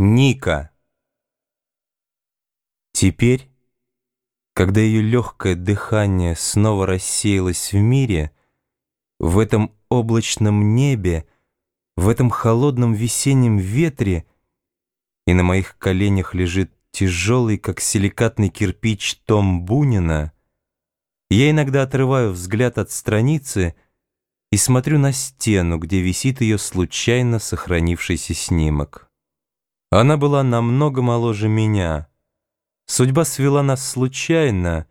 Ника. Теперь, когда ее легкое дыхание снова рассеялось в мире, в этом облачном небе, в этом холодном весеннем ветре, и на моих коленях лежит тяжелый, как силикатный кирпич, том Бунина, я иногда отрываю взгляд от страницы и смотрю на стену, где висит ее случайно сохранившийся снимок. Она была намного моложе меня. Судьба свела нас случайно,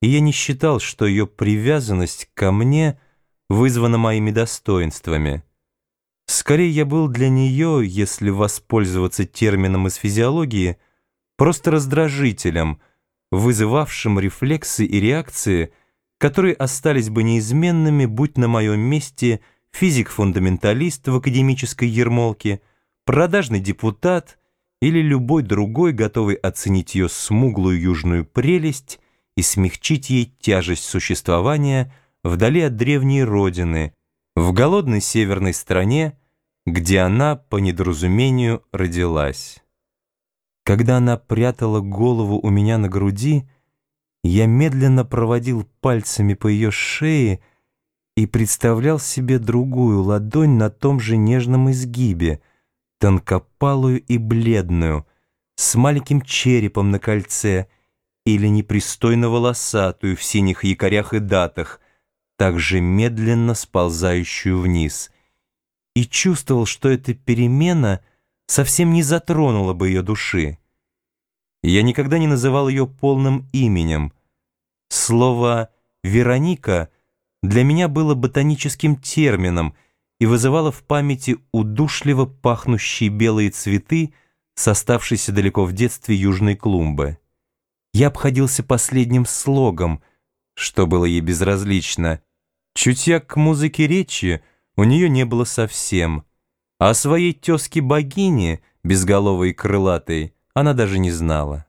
и я не считал, что ее привязанность ко мне вызвана моими достоинствами. Скорее, я был для нее, если воспользоваться термином из физиологии, просто раздражителем, вызывавшим рефлексы и реакции, которые остались бы неизменными, будь на моем месте физик-фундаменталист в академической ермолке — продажный депутат или любой другой, готовый оценить ее смуглую южную прелесть и смягчить ей тяжесть существования вдали от древней родины, в голодной северной стране, где она, по недоразумению, родилась. Когда она прятала голову у меня на груди, я медленно проводил пальцами по ее шее и представлял себе другую ладонь на том же нежном изгибе — тонкопалую и бледную, с маленьким черепом на кольце или непристойно волосатую в синих якорях и датах, также медленно сползающую вниз. И чувствовал, что эта перемена совсем не затронула бы ее души. Я никогда не называл ее полным именем. Слово «Вероника» для меня было ботаническим термином — и вызывала в памяти удушливо пахнущие белые цветы с оставшейся далеко в детстве южной клумбы. Я обходился последним слогом, что было ей безразлично. Чутья к музыке речи у нее не было совсем, а о своей тезке-богине, безголовой и крылатой, она даже не знала.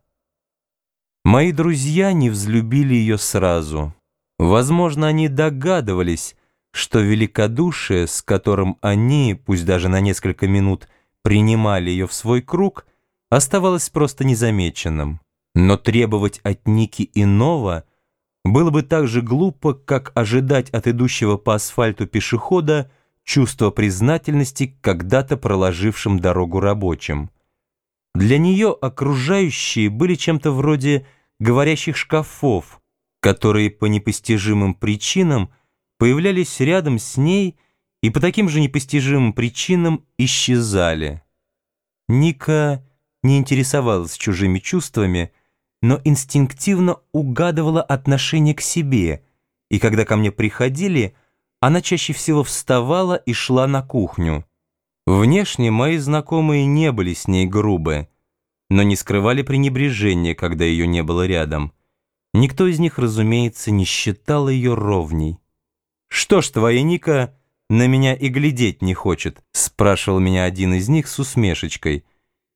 Мои друзья не взлюбили ее сразу. Возможно, они догадывались, что великодушие, с которым они, пусть даже на несколько минут, принимали ее в свой круг, оставалось просто незамеченным. Но требовать от Ники иного было бы так же глупо, как ожидать от идущего по асфальту пешехода чувства признательности когда-то проложившим дорогу рабочим. Для нее окружающие были чем-то вроде говорящих шкафов, которые по непостижимым причинам – появлялись рядом с ней и по таким же непостижимым причинам исчезали. Ника не интересовалась чужими чувствами, но инстинктивно угадывала отношение к себе, и когда ко мне приходили, она чаще всего вставала и шла на кухню. Внешне мои знакомые не были с ней грубы, но не скрывали пренебрежения, когда ее не было рядом. Никто из них, разумеется, не считал ее ровней. «Что ж, твоя Ника на меня и глядеть не хочет?» — спрашивал меня один из них с усмешечкой.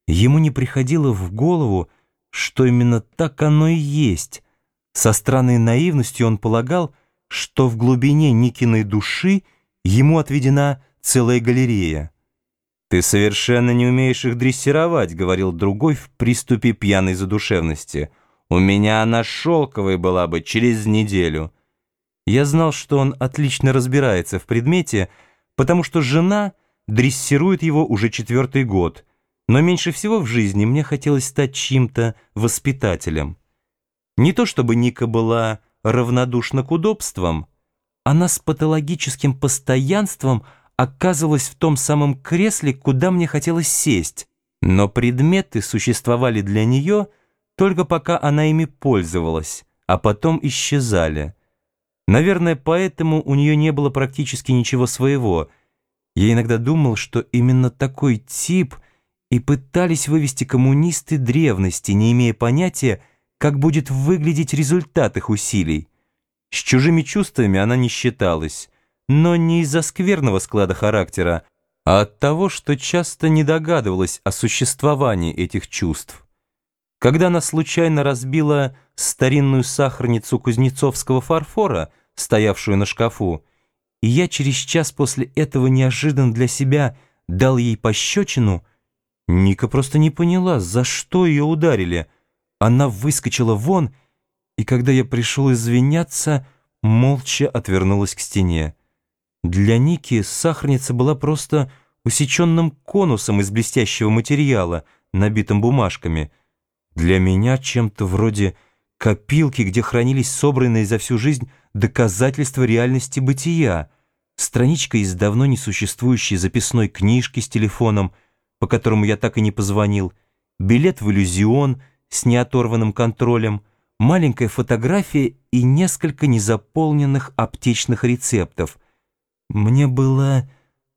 Ему не приходило в голову, что именно так оно и есть. Со странной наивностью он полагал, что в глубине Никиной души ему отведена целая галерея. «Ты совершенно не умеешь их дрессировать», — говорил другой в приступе пьяной задушевности. «У меня она шелковая была бы через неделю». Я знал, что он отлично разбирается в предмете, потому что жена дрессирует его уже четвертый год, но меньше всего в жизни мне хотелось стать чьим-то воспитателем. Не то чтобы Ника была равнодушна к удобствам, она с патологическим постоянством оказывалась в том самом кресле, куда мне хотелось сесть, но предметы существовали для нее только пока она ими пользовалась, а потом исчезали. Наверное, поэтому у нее не было практически ничего своего. Я иногда думал, что именно такой тип и пытались вывести коммунисты древности, не имея понятия, как будет выглядеть результат их усилий. С чужими чувствами она не считалась, но не из-за скверного склада характера, а от того, что часто не догадывалась о существовании этих чувств. Когда она случайно разбила старинную сахарницу кузнецовского фарфора, стоявшую на шкафу, и я через час после этого неожиданно для себя дал ей пощечину, Ника просто не поняла, за что ее ударили. Она выскочила вон, и когда я пришел извиняться, молча отвернулась к стене. Для Ники сахарница была просто усеченным конусом из блестящего материала, набитым бумажками. Для меня чем-то вроде копилки, где хранились собранные за всю жизнь доказательства реальности бытия, страничка из давно несуществующей записной книжки с телефоном, по которому я так и не позвонил, билет в иллюзион с неоторванным контролем, маленькая фотография и несколько незаполненных аптечных рецептов. Мне было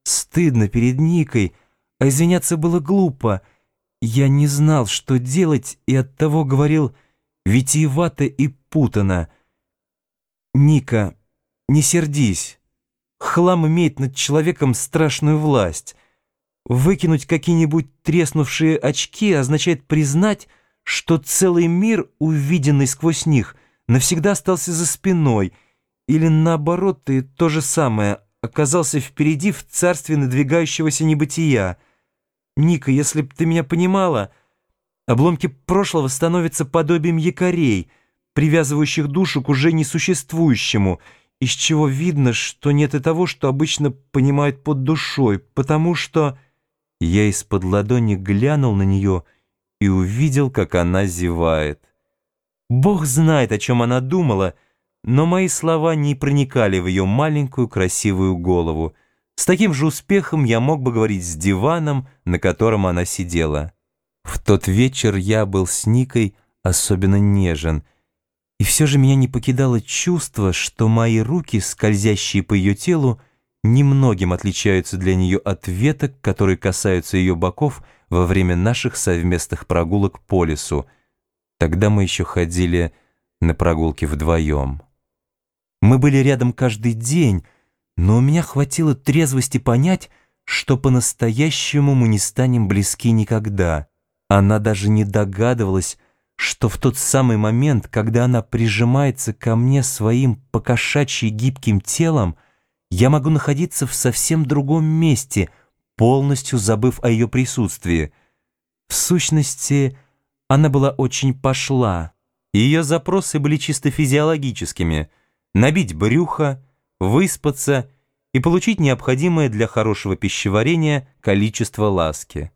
стыдно перед Никой, а извиняться было глупо. Я не знал, что делать, и оттого говорил витиевато и путано. «Ника, не сердись. Хлам имеет над человеком страшную власть. Выкинуть какие-нибудь треснувшие очки означает признать, что целый мир, увиденный сквозь них, навсегда остался за спиной, или наоборот, и то же самое, оказался впереди в царстве надвигающегося небытия. Ника, если б ты меня понимала, обломки прошлого становятся подобием якорей, привязывающих душу к уже несуществующему, из чего видно, что нет и того, что обычно понимают под душой, потому что... Я из-под ладони глянул на нее и увидел, как она зевает. Бог знает, о чем она думала, — но мои слова не проникали в ее маленькую красивую голову. С таким же успехом я мог бы говорить с диваном, на котором она сидела. В тот вечер я был с Никой особенно нежен, и все же меня не покидало чувство, что мои руки, скользящие по ее телу, немногим отличаются для нее от веток, которые касаются ее боков во время наших совместных прогулок по лесу. Тогда мы еще ходили на прогулки вдвоем. Мы были рядом каждый день, но у меня хватило трезвости понять, что по-настоящему мы не станем близки никогда. Она даже не догадывалась, что в тот самый момент, когда она прижимается ко мне своим покошачьи гибким телом, я могу находиться в совсем другом месте, полностью забыв о ее присутствии. В сущности, она была очень пошла. Ее запросы были чисто физиологическими — набить брюхо, выспаться и получить необходимое для хорошего пищеварения количество ласки.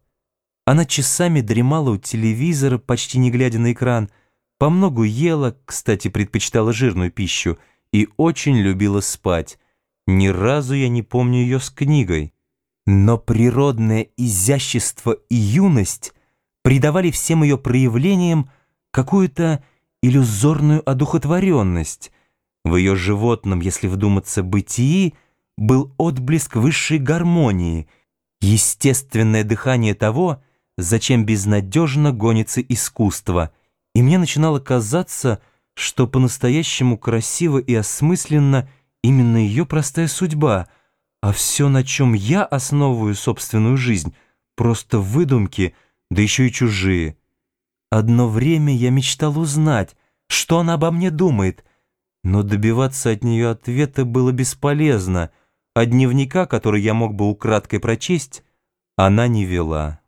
Она часами дремала у телевизора, почти не глядя на экран, по многу ела, кстати, предпочитала жирную пищу, и очень любила спать. Ни разу я не помню ее с книгой. Но природное изящество и юность придавали всем ее проявлениям какую-то иллюзорную одухотворенность, в ее животном, если вдуматься, бытии был отблеск высшей гармонии, естественное дыхание того, зачем безнадежно гонится искусство, и мне начинало казаться, что по-настоящему красиво и осмысленно именно ее простая судьба, а все, на чем я основываю собственную жизнь, просто выдумки, да еще и чужие. Одно время я мечтал узнать, что она обо мне думает — но добиваться от нее ответа было бесполезно, а дневника, который я мог бы украдкой прочесть, она не вела.